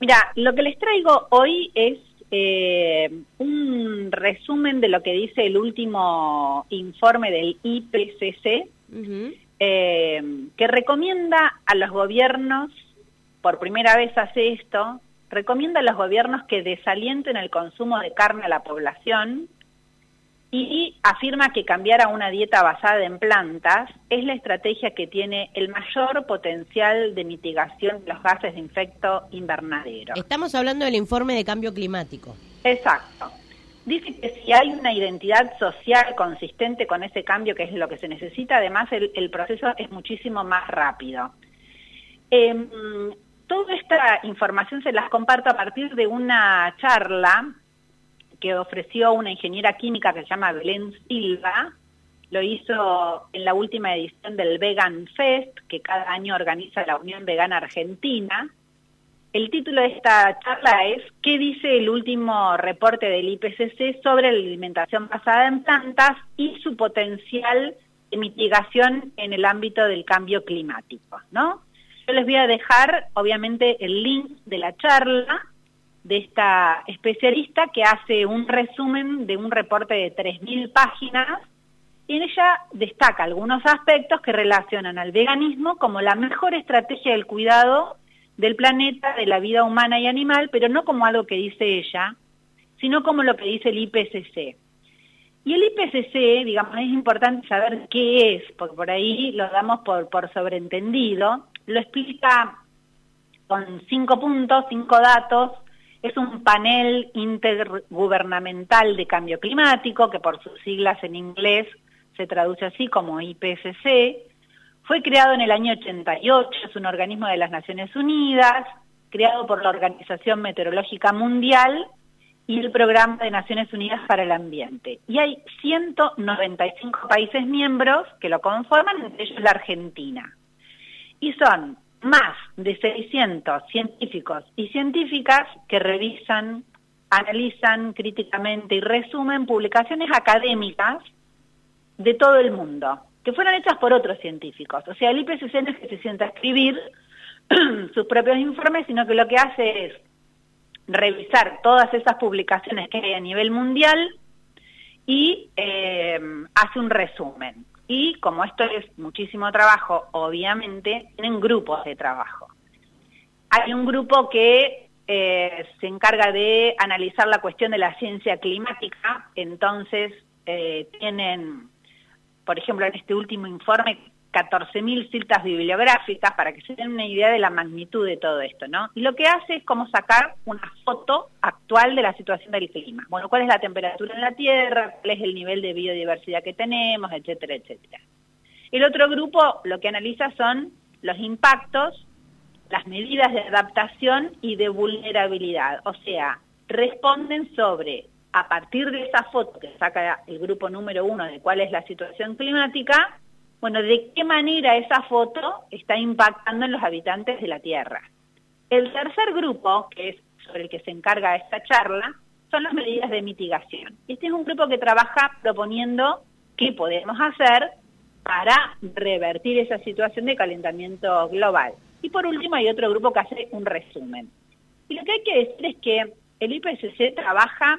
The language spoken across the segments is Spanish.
Mira, lo que les traigo hoy es eh, un resumen de lo que dice el último informe del IPCC, eh, que recomienda a los gobiernos, por primera vez hace esto, recomienda a los gobiernos que desalienten el consumo de carne a la población y afirma que cambiar a una dieta basada en plantas es la estrategia que tiene el mayor potencial de mitigación de los gases de efecto invernadero. Estamos hablando del informe de cambio climático. Exacto. Dice que si hay una identidad social consistente con ese cambio, que es lo que se necesita, además el, proceso es muchísimo más rápido. Em, toda esta información se las comparto a partir de una charla que ofreció una ingeniera química que se llama Belén Silva, lo hizo en la última edición del Vegan Fest, que cada año organiza la Unión Vegana Argentina. El título de esta charla es ¿Qué dice el último reporte del IPCC sobre la alimentación basada en plantas y su potencial de mitigación en el ámbito del cambio climático? ¿no? Yo les voy a dejar, obviamente, el link de la charla de esta especialista que hace un resumen de un reporte de 3.000 páginas y en ella destaca algunos aspectos que relacionan al veganismo como la mejor estrategia del cuidado del planeta, de la vida humana y animal, pero no como algo que dice ella, sino como lo que dice el IPCC. Y el IPCC, digamos, es importante saber qué es, porque por ahí lo damos por, por sobreentendido, lo explica con cinco puntos, cinco datos, es un panel intergubernamental de cambio climático, que por sus siglas en inglés se traduce así como IPCC. Fue creado en el año 88, es un organismo de las Naciones Unidas, creado por la Organización Meteorológica Mundial y el Programa de Naciones Unidas para el Ambiente. Y hay 195 países miembros que lo conforman, entre ellos la Argentina. Y son más de 600 científicos y científicas que revisan, analizan críticamente y resumen publicaciones académicas de todo el mundo, que fueron hechas por otros científicos. O sea, el IPCC no es que se sienta a escribir sus propios informes, sino que lo que hace es revisar todas esas publicaciones que hay a nivel mundial y eh, hace un resumen. Y como esto es muchísimo trabajo, obviamente, tienen grupos de trabajo. Hay un grupo que eh, se encarga de analizar la cuestión de la ciencia climática, entonces eh, tienen, por ejemplo, en este último informe 14.000 citas bibliográficas para que se den una idea de la magnitud de todo esto, ¿no? Y lo que hace es como sacar una foto actual de la situación del clima. Bueno, cuál es la temperatura en la Tierra, cuál es el nivel de biodiversidad que tenemos, etcétera, etcétera. El otro grupo lo que analiza son los impactos, las medidas de adaptación y de vulnerabilidad. O sea, responden sobre, a partir de esa foto que saca el grupo número uno de cuál es la situación climática, bueno, ¿de qué manera esa foto está impactando en los habitantes de la Tierra? El tercer grupo, que es sobre el que se encarga esta charla, son las medidas de mitigación. Este es un grupo que trabaja proponiendo qué podemos hacer para revertir esa situación de calentamiento global. Y por último hay otro grupo que hace un resumen. Y lo que hay que decir es que el IPCC trabaja,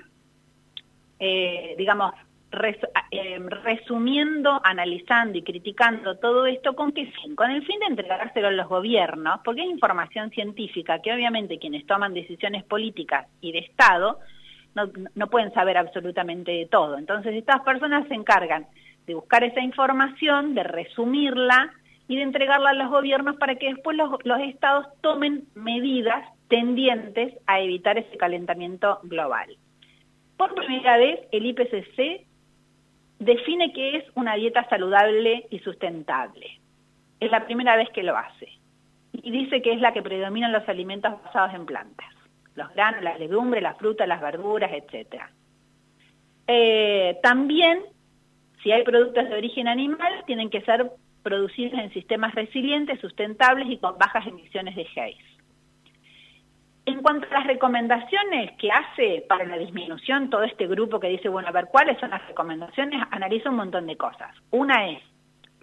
eh, digamos, eh, resumiendo, analizando y criticando todo esto, ¿con qué fin? Con el fin de entregárselo a los gobiernos, porque hay información científica que obviamente quienes toman decisiones políticas y de Estado no, no pueden saber absolutamente de todo. Entonces estas personas se encargan de buscar esa información, de resumirla y de entregarla a los gobiernos para que después los, los estados tomen medidas tendientes a evitar ese calentamiento global. Por primera vez, el IPCC define qué es una dieta saludable y sustentable. Es la primera vez que lo hace. Y dice que es la que predominan los alimentos basados en plantas. Los granos, las legumbres, las frutas, las verduras, etc. Eh, también, si hay productos de origen animal, tienen que ser producidos en sistemas resilientes, sustentables y con bajas emisiones de gases. En cuanto a las recomendaciones que hace para la disminución todo este grupo que dice, bueno, a ver, ¿cuáles son las recomendaciones? Analiza un montón de cosas. Una es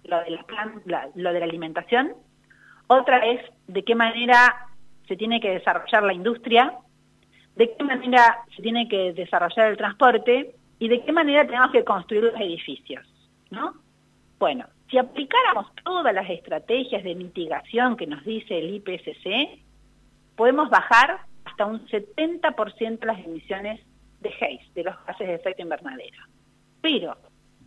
lo de la, lo de la alimentación, otra es de qué manera se tiene que desarrollar la industria, de qué manera se tiene que desarrollar el transporte y de qué manera tenemos que construir los edificios, ¿no? Bueno, si aplicáramos todas las estrategias de mitigación que nos dice el IPCC, podemos bajar hasta un 70% las emisiones de Haze, de los gases de efecto invernadero. Pero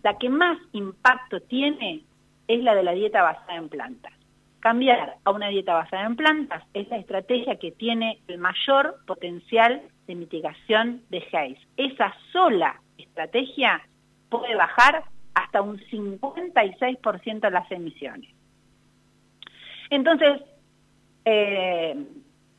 la que más impacto tiene es la de la dieta basada en plantas. Cambiar a una dieta basada en plantas es la estrategia que tiene el mayor potencial de mitigación de Haze. Esa sola estrategia puede bajar hasta un 56% las emisiones. Entonces, eh,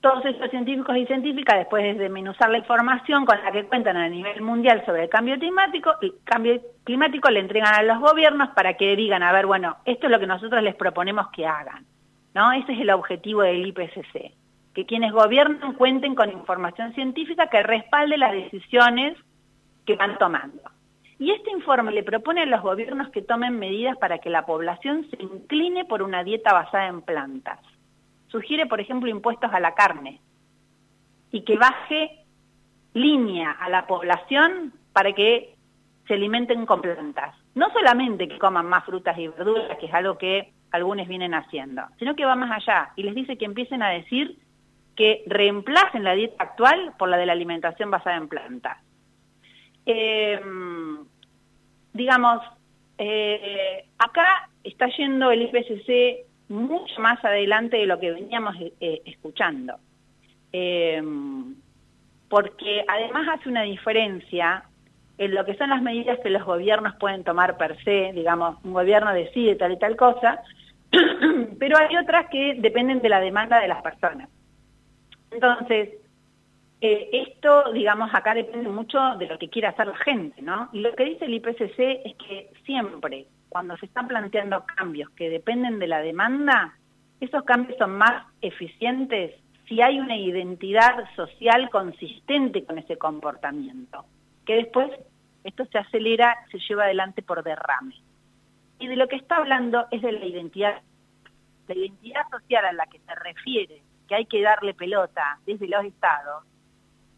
todos estos científicos y científicas, después de desmenuzar la información con la que cuentan a nivel mundial sobre el cambio climático, el cambio climático le entregan a los gobiernos para que digan, a ver, bueno, esto es lo que nosotros les proponemos que hagan. ¿no? Ese es el objetivo del IPCC, que quienes gobiernan cuenten con información científica que respalde las decisiones que van tomando. Y este informe le propone a los gobiernos que tomen medidas para que la población se incline por una dieta basada en plantas. Sugiere, por ejemplo, impuestos a la carne y que baje línea a la población para que se alimenten con plantas. No solamente que coman más frutas y verduras, que es algo que algunos vienen haciendo, sino que va más allá y les dice que empiecen a decir que reemplacen la dieta actual por la de la alimentación basada en plantas. Eh, digamos, eh, acá está yendo el IPCC mucho más adelante de lo que veníamos eh, escuchando. Eh, porque además hace una diferencia en lo que son las medidas que los gobiernos pueden tomar per se, digamos, un gobierno decide tal y tal cosa, pero hay otras que dependen de la demanda de las personas. Entonces, eh, esto, digamos, acá depende mucho de lo que quiera hacer la gente, ¿no? Y lo que dice el IPCC es que siempre, cuando se están planteando cambios que dependen de la demanda, esos cambios son más eficientes si hay una identidad social consistente con ese comportamiento, que después esto se acelera, se lleva adelante por derrame. Y de lo que está hablando es de la identidad, la identidad social a la que se refiere, que hay que darle pelota desde los estados,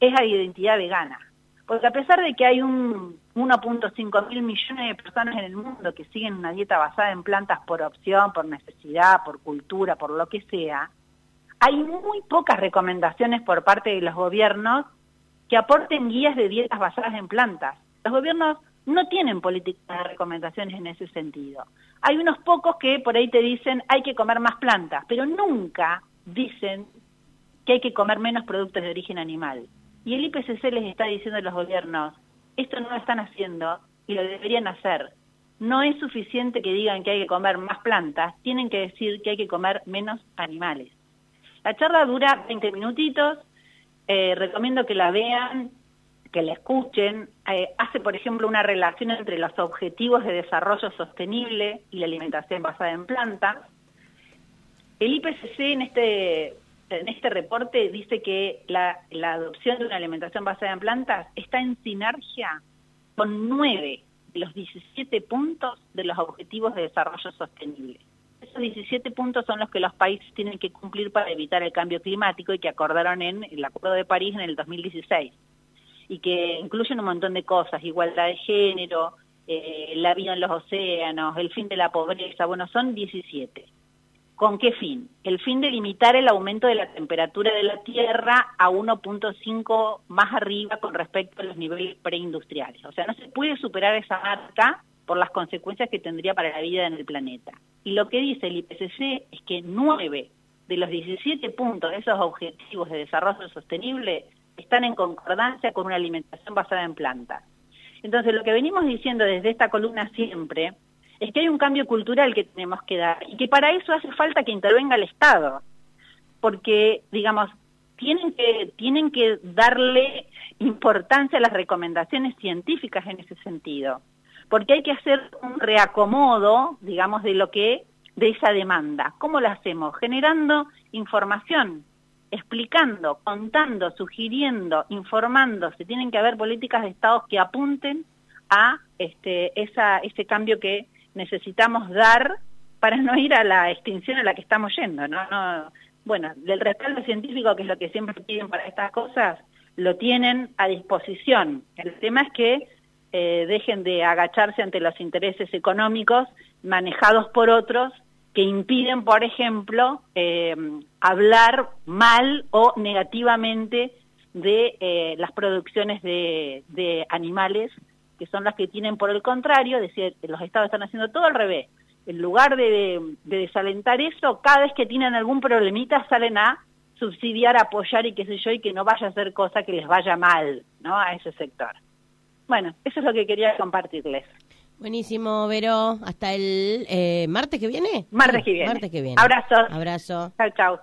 es la identidad vegana. Porque a pesar de que hay un 1.5 mil millones de personas en el mundo que siguen una dieta basada en plantas por opción, por necesidad, por cultura, por lo que sea, hay muy pocas recomendaciones por parte de los gobiernos que aporten guías de dietas basadas en plantas. Los gobiernos no tienen políticas de recomendaciones en ese sentido. Hay unos pocos que por ahí te dicen hay que comer más plantas, pero nunca dicen que hay que comer menos productos de origen animal. Y el IPCC les está diciendo a los gobiernos, esto no lo están haciendo y lo deberían hacer. No es suficiente que digan que hay que comer más plantas, tienen que decir que hay que comer menos animales. La charla dura 20 minutitos, eh, recomiendo que la vean, que la escuchen. Eh, hace, por ejemplo, una relación entre los objetivos de desarrollo sostenible y la alimentación basada en plantas. El IPCC en este en este reporte dice que la, adopción de una alimentación basada en plantas está en sinergia con nueve de los 17 puntos de los Objetivos de Desarrollo Sostenible. Esos 17 puntos son los que los países tienen que cumplir para evitar el cambio climático y que acordaron en el Acuerdo de París en el 2016 y que incluyen un montón de cosas, igualdad de género, eh, la vida en los océanos, el fin de la pobreza, bueno, son 17. ¿Con qué fin? El fin de limitar el aumento de la temperatura de la Tierra a 1.5 más arriba con respecto a los niveles preindustriales. O sea, no se puede superar esa marca por las consecuencias que tendría para la vida en el planeta. Y lo que dice el IPCC es que nueve de los 17 puntos de esos objetivos de desarrollo sostenible están en concordancia con una alimentación basada en plantas. Entonces, lo que venimos diciendo desde esta columna siempre es que hay un cambio cultural que tenemos que dar y que para eso hace falta que intervenga el Estado, porque, digamos, tienen que, tienen que darle importancia a las recomendaciones científicas en ese sentido, porque hay que hacer un reacomodo, digamos, de lo que, de esa demanda. ¿Cómo lo hacemos? Generando información, explicando, contando, sugiriendo, informando. Se tienen que haber políticas de Estados que apunten a este, esa, ese cambio que necesitamos dar para no ir a la extinción a la que estamos yendo, ¿no? no bueno, del respaldo científico, que es lo que siempre piden para estas cosas, lo tienen a disposición. El tema es que eh, dejen de agacharse ante los intereses económicos manejados por otros que impiden, por ejemplo, eh, hablar mal o negativamente de eh, las producciones de, de, animales, que son las que tienen por el contrario, es decir, los estados están haciendo todo al revés. En lugar de, de desalentar eso, cada vez que tienen algún problemita salen a subsidiar, apoyar y qué sé yo, y que no vaya a ser cosa que les vaya mal, ¿no? A ese sector. Bueno, eso es lo que quería compartirles. Buenísimo, Vero. Hasta el eh, martes que viene. Martes que viene. Martes que viene. Abrazo. Abrazo. Chao, chao.